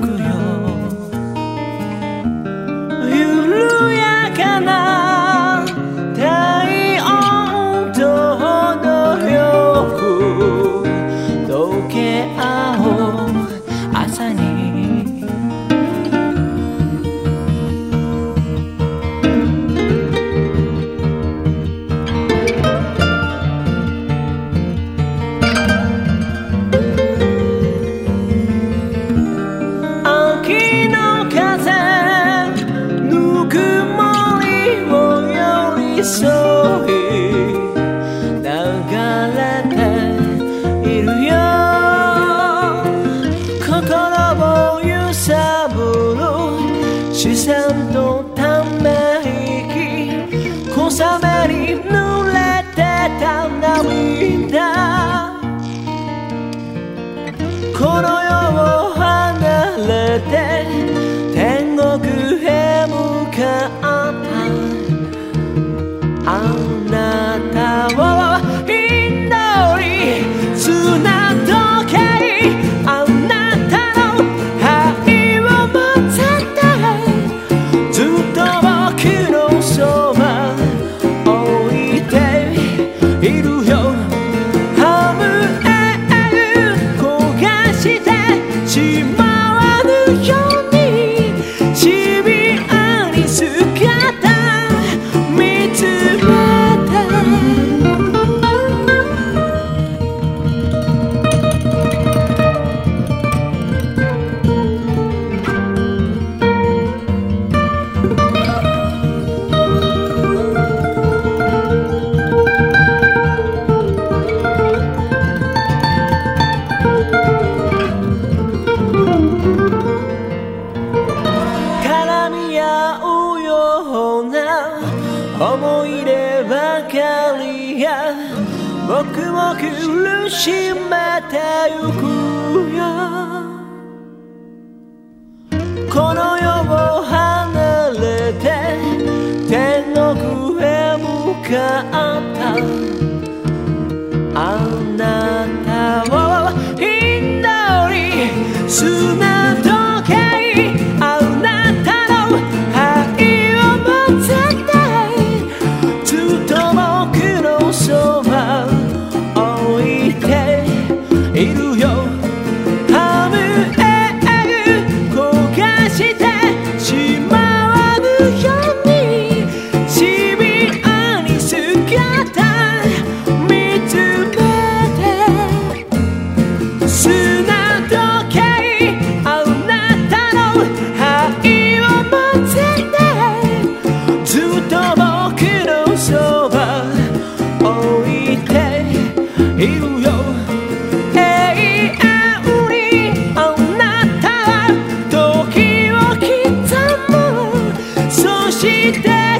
good. り添い流れているよ心を揺さぶる視線とため息小雨に濡れてた涙。このあなたを祈り砂時計あなたの愛を待ってずっと僕のそば置いているよ。ハムエッグ焦がしてばかりが僕を苦しめてゆくよ。この世を離れて天国へ向かった。あなたを祈り every day.